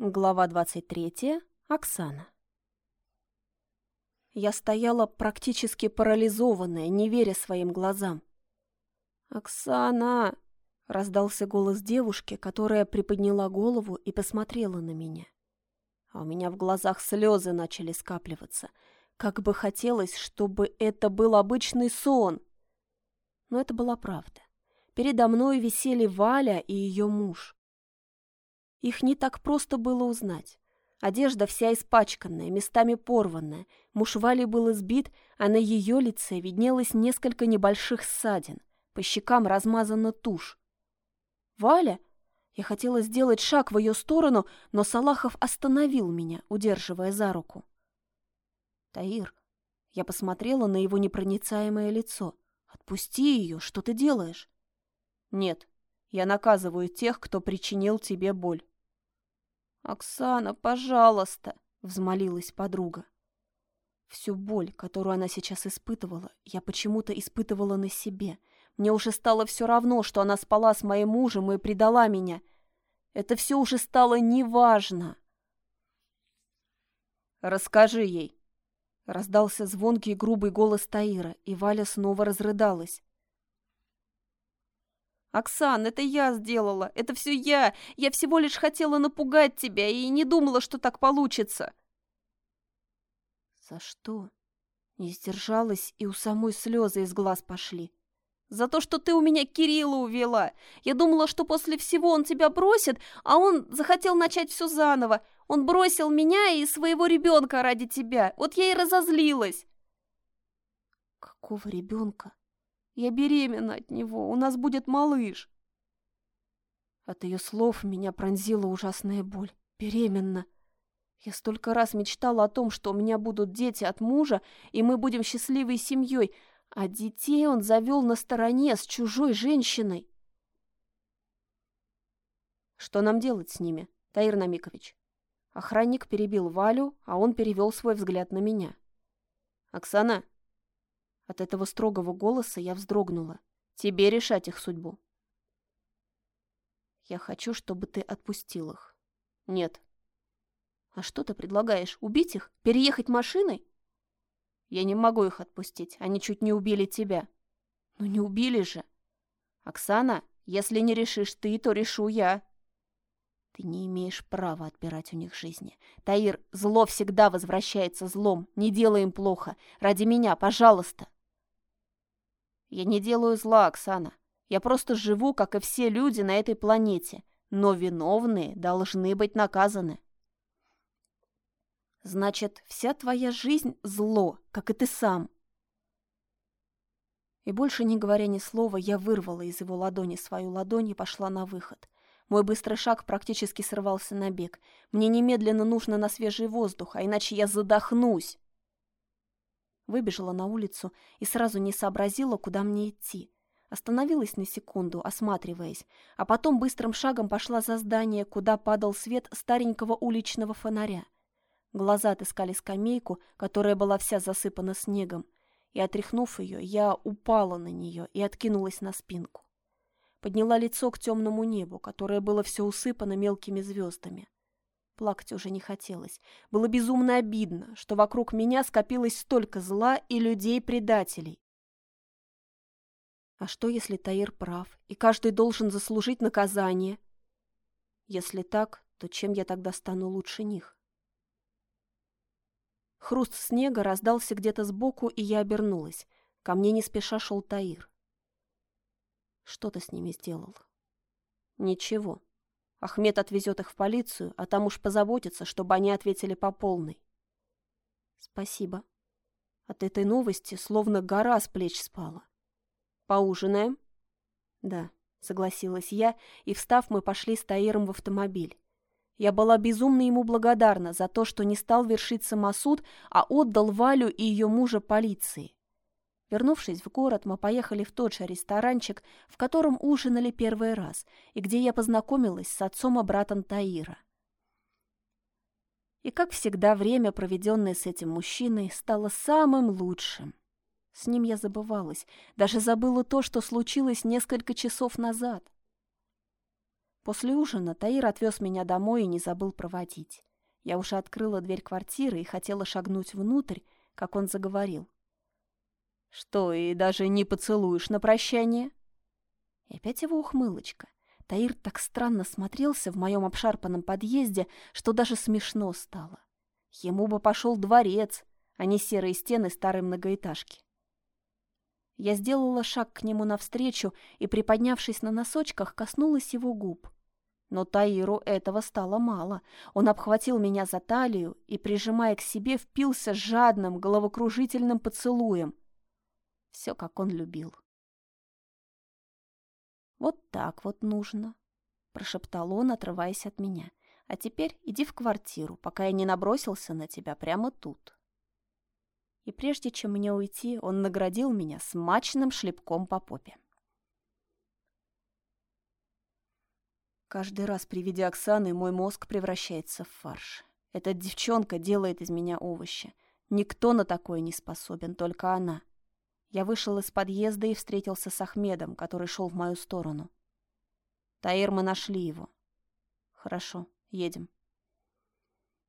Глава 23. Оксана. Я стояла практически парализованная, не веря своим глазам. «Оксана!» — раздался голос девушки, которая приподняла голову и посмотрела на меня. А у меня в глазах слезы начали скапливаться. Как бы хотелось, чтобы это был обычный сон. Но это была правда. Передо мной висели Валя и ее муж. Их не так просто было узнать. Одежда вся испачканная, местами порванная. Муж Вали был избит, а на ее лице виднелось несколько небольших ссадин. По щекам размазана тушь. «Валя?» Я хотела сделать шаг в ее сторону, но Салахов остановил меня, удерживая за руку. «Таир», я посмотрела на его непроницаемое лицо. «Отпусти ее, что ты делаешь?» «Нет, я наказываю тех, кто причинил тебе боль». «Оксана, пожалуйста!» — взмолилась подруга. Всю боль, которую она сейчас испытывала, я почему-то испытывала на себе. Мне уже стало все равно, что она спала с моим мужем и предала меня. Это все уже стало неважно. «Расскажи ей!» Раздался звонкий грубый голос Таира, и Валя снова разрыдалась. «Оксан, это я сделала! Это все я! Я всего лишь хотела напугать тебя и не думала, что так получится!» «За что?» Не сдержалась, и у самой слезы из глаз пошли. «За то, что ты у меня Кирилла увела! Я думала, что после всего он тебя бросит, а он захотел начать все заново. Он бросил меня и своего ребенка ради тебя. Вот я и разозлилась!» «Какого ребенка?» Я беременна от него, у нас будет малыш. От ее слов меня пронзила ужасная боль. Беременна. Я столько раз мечтала о том, что у меня будут дети от мужа, и мы будем счастливой семьей, а детей он завел на стороне с чужой женщиной. Что нам делать с ними, Таир Намикович? Охранник перебил Валю, а он перевел свой взгляд на меня. Оксана, от этого строгого голоса я вздрогнула. Тебе решать их судьбу. Я хочу, чтобы ты отпустил их. Нет. А что ты предлагаешь? Убить их? Переехать машиной? Я не могу их отпустить. Они чуть не убили тебя. Ну не убили же. Оксана, если не решишь ты, то решу я. Ты не имеешь права отбирать у них жизни. Таир, зло всегда возвращается злом. Не делай им плохо. Ради меня, пожалуйста. Я не делаю зла, Оксана. Я просто живу, как и все люди на этой планете. Но виновные должны быть наказаны. Значит, вся твоя жизнь — зло, как и ты сам. И больше не говоря ни слова, я вырвала из его ладони свою ладонь и пошла на выход. Мой быстрый шаг практически сорвался на бег. Мне немедленно нужно на свежий воздух, а иначе я задохнусь. Выбежала на улицу и сразу не сообразила, куда мне идти. Остановилась на секунду, осматриваясь, а потом быстрым шагом пошла за здание, куда падал свет старенького уличного фонаря. Глаза отыскали скамейку, которая была вся засыпана снегом, и, отряхнув ее, я упала на нее и откинулась на спинку. Подняла лицо к темному небу, которое было все усыпано мелкими звездами. Плакать уже не хотелось. Было безумно обидно, что вокруг меня скопилось столько зла и людей-предателей. А что, если Таир прав, и каждый должен заслужить наказание? Если так, то чем я тогда стану лучше них? Хруст снега раздался где-то сбоку, и я обернулась. Ко мне не спеша шел Таир. Что ты с ними сделал? Ничего. Ахмед отвезет их в полицию, а там уж позаботится, чтобы они ответили по полной. Спасибо. От этой новости словно гора с плеч спала. Поужинаем? Да, согласилась я, и, встав, мы пошли с Таиром в автомобиль. Я была безумно ему благодарна за то, что не стал вершить самосуд, а отдал Валю и ее мужа полиции. Вернувшись в город, мы поехали в тот же ресторанчик, в котором ужинали первый раз, и где я познакомилась с отцом и братом Таира. И, как всегда, время, проведенное с этим мужчиной, стало самым лучшим. С ним я забывалась, даже забыла то, что случилось несколько часов назад. После ужина Таир отвез меня домой и не забыл проводить. Я уже открыла дверь квартиры и хотела шагнуть внутрь, как он заговорил. «Что, и даже не поцелуешь на прощание?» И опять его ухмылочка. Таир так странно смотрелся в моем обшарпанном подъезде, что даже смешно стало. Ему бы пошел дворец, а не серые стены старой многоэтажки. Я сделала шаг к нему навстречу и, приподнявшись на носочках, коснулась его губ. Но Таиру этого стало мало. Он обхватил меня за талию и, прижимая к себе, впился жадным, головокружительным поцелуем. Все, как он любил. «Вот так вот нужно», — прошептал он, отрываясь от меня. «А теперь иди в квартиру, пока я не набросился на тебя прямо тут». И прежде чем мне уйти, он наградил меня смачным шлепком по попе. Каждый раз при виде Оксаны мой мозг превращается в фарш. Эта девчонка делает из меня овощи. Никто на такое не способен, только она. Я вышел из подъезда и встретился с Ахмедом, который шел в мою сторону. Таир, мы нашли его. Хорошо, едем.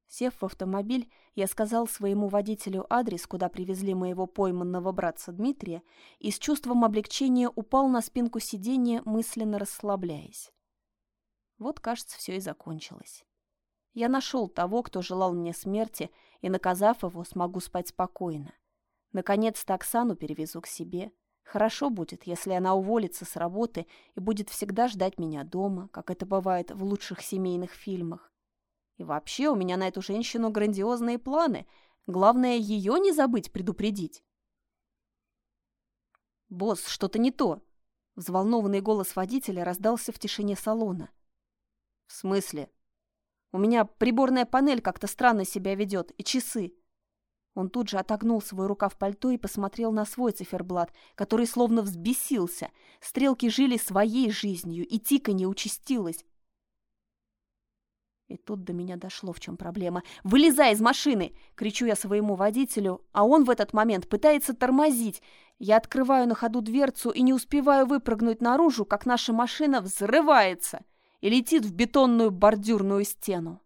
Сев в автомобиль, я сказал своему водителю адрес, куда привезли моего пойманного братца Дмитрия, и с чувством облегчения упал на спинку сиденья, мысленно расслабляясь. Вот, кажется, все и закончилось. Я нашел того, кто желал мне смерти, и, наказав его, смогу спать спокойно. Наконец-то Оксану перевезу к себе. Хорошо будет, если она уволится с работы и будет всегда ждать меня дома, как это бывает в лучших семейных фильмах. И вообще у меня на эту женщину грандиозные планы. Главное, ее не забыть предупредить. «Босс, что-то не то!» Взволнованный голос водителя раздался в тишине салона. «В смысле?» «У меня приборная панель как-то странно себя ведет, и часы. Он тут же отогнул свой рукав пальто и посмотрел на свой циферблат, который словно взбесился. Стрелки жили своей жизнью, и тиканье участилось. И тут до меня дошло, в чем проблема. «Вылезай из машины!» — кричу я своему водителю, а он в этот момент пытается тормозить. Я открываю на ходу дверцу и не успеваю выпрыгнуть наружу, как наша машина взрывается и летит в бетонную бордюрную стену.